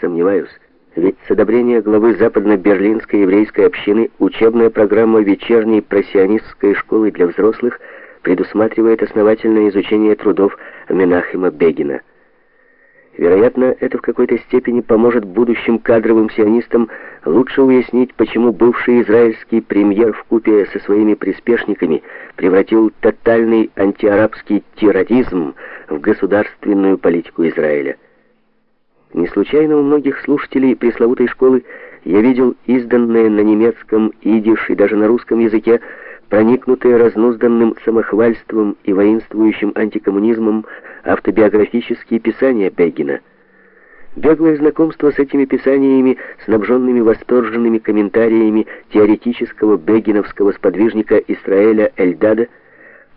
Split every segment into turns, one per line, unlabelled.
Сомневаюсь. Ведь с одобрения главы западно-берлинской еврейской общины учебная программа вечерней просионистской школы для взрослых предусматривает основательное изучение трудов Менахема Бегина. Вероятно, это в какой-то степени поможет будущим кадровым сионистам лучше уяснить, почему бывший израильский премьер в купе со своими приспешниками превратил тотальный антиарабский терроризм в государственную политику Израиля. Случайно у многих слушателей пресловутой школы я видел изданные на немецком, идиш и даже на русском языке проникнутые разнузданным самохвальством и воинствующим антикоммунизмом автобиографические писания Бегина. Беглое знакомство с этими писаниями, снабженными восторженными комментариями теоретического бегиновского сподвижника Исраэля Эльдада,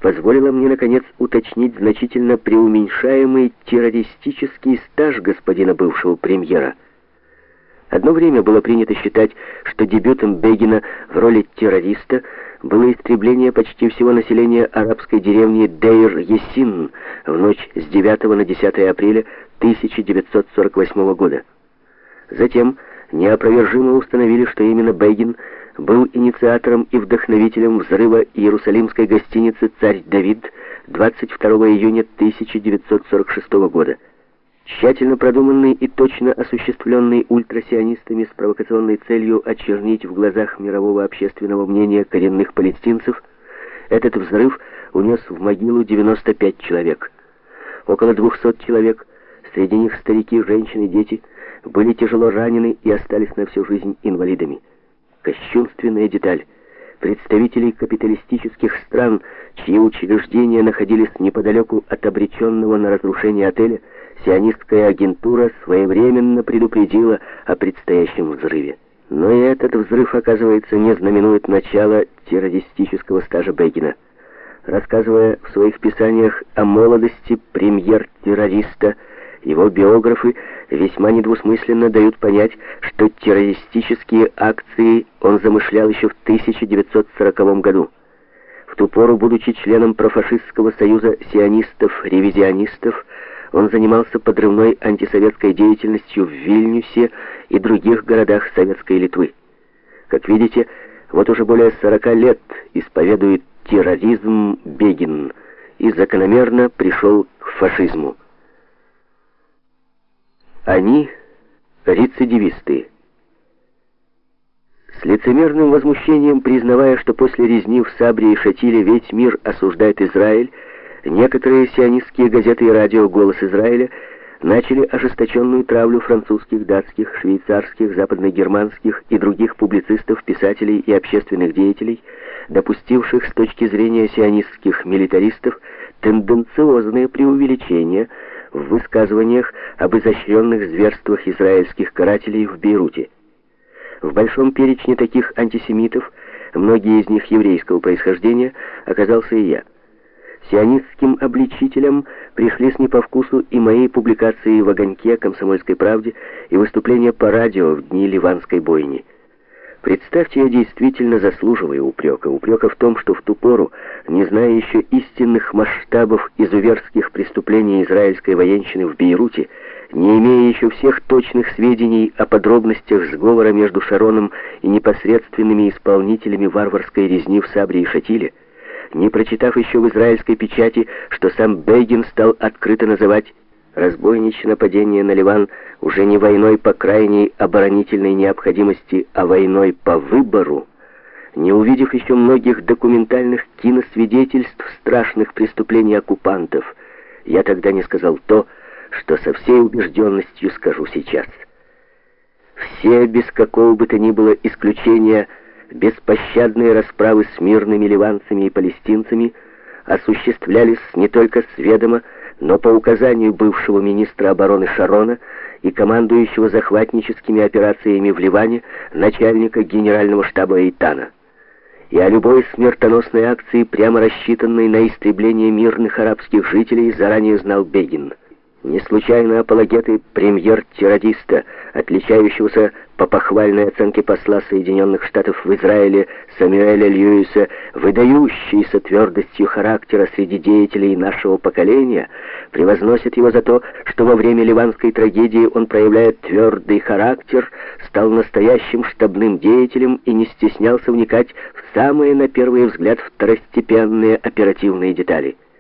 позволило мне, наконец, уточнить значительно преуменьшаемый террористический стаж господина бывшего премьера. Одно время было принято считать, что дебютом Бегина в роли террориста – было истребление почти всего населения арабской деревни Дейр-Есин в ночь с 9 на 10 апреля 1948 года. Затем неопровержимо установили, что именно Бейгин был инициатором и вдохновителем взрыва Иерусалимской гостиницы «Царь Давид» 22 июня 1946 года. Тщательно продуманный и точно осуществленный ультрасионистами с провокационной целью очернить в глазах мирового общественного мнения коренных палестинцев, этот взрыв унес в могилу 95 человек. Около 200 человек, среди них старики, женщины, дети, были тяжело ранены и остались на всю жизнь инвалидами. Кощунственная деталь. Представителей капиталистических стран, чьи учреждения находились неподалеку от обреченного на разрушение отеля, сионистская агентура своевременно предупредила о предстоящем взрыве. Но и этот взрыв, оказывается, не знаменует начала террористического стажа Бегина. Рассказывая в своих писаниях о молодости премьер-террориста, его биографы весьма недвусмысленно дают понять, что террористические акции он замышлял еще в 1940 году. В ту пору, будучи членом профашистского союза сионистов-ревизионистов, он занимался подрывной антисоветской деятельностью в Вильнюсе и других городах Советской Литвы. Как видите, вот уже более 40 лет исповедует терроризм Бегин и закономерно пришел к фашизму. Они рецидивисты. С лицемерным возмущением, признавая, что после резни в Сабре и Шатиле весь мир осуждает Израиль, Некоторые сионистские газеты и радио «Голос Израиля» начали ожесточенную травлю французских, датских, швейцарских, западногерманских и других публицистов, писателей и общественных деятелей, допустивших с точки зрения сионистских милитаристов тенденциозные преувеличения в высказываниях об изощренных зверствах израильских карателей в Бейруте. В большом перечне таких антисемитов, многие из них еврейского происхождения, оказался и я – Сионистским обличителям пришлись не по вкусу и мои публикации в «Огоньке», «Комсомольской правде» и выступления по радио в дни Ливанской бойни. Представьте, я действительно заслуживаю упрека. Упрека в том, что в ту пору, не зная еще истинных масштабов изуверских преступлений израильской военщины в Бейруте, не имея еще всех точных сведений о подробностях сговора между Шароном и непосредственными исполнителями варварской резни в Сабре и Шатиле, не прочитав еще в израильской печати, что сам Бейгин стал открыто называть разбойничье нападение на Ливан уже не войной по крайней оборонительной необходимости, а войной по выбору, не увидев еще многих документальных киносвидетельств страшных преступлений оккупантов, я тогда не сказал то, что со всей убежденностью скажу сейчас. Все, без какого бы то ни было исключения, беспощадные расправы с мирными ливанцами и палестинцами осуществлялись не только с ведома, но по указанию бывшего министра обороны Шарона и командующего захватническими операциями в Ливане начальника генерального штаба Эйтана. И о любой смертоносной акции, прямо рассчитанной на истребление мирных арабских жителей, заранее знал Бегин. Не случайно апологеты премьер-террориста, отличающегося по похвальной оценке посла Соединенных Штатов в Израиле Самюэля Льюиса, выдающийся твердостью характера среди деятелей нашего поколения, превозносят его за то, что во время ливанской трагедии он проявляет твердый характер, стал настоящим штабным деятелем и не стеснялся вникать в самые, на первый взгляд, второстепенные оперативные детали.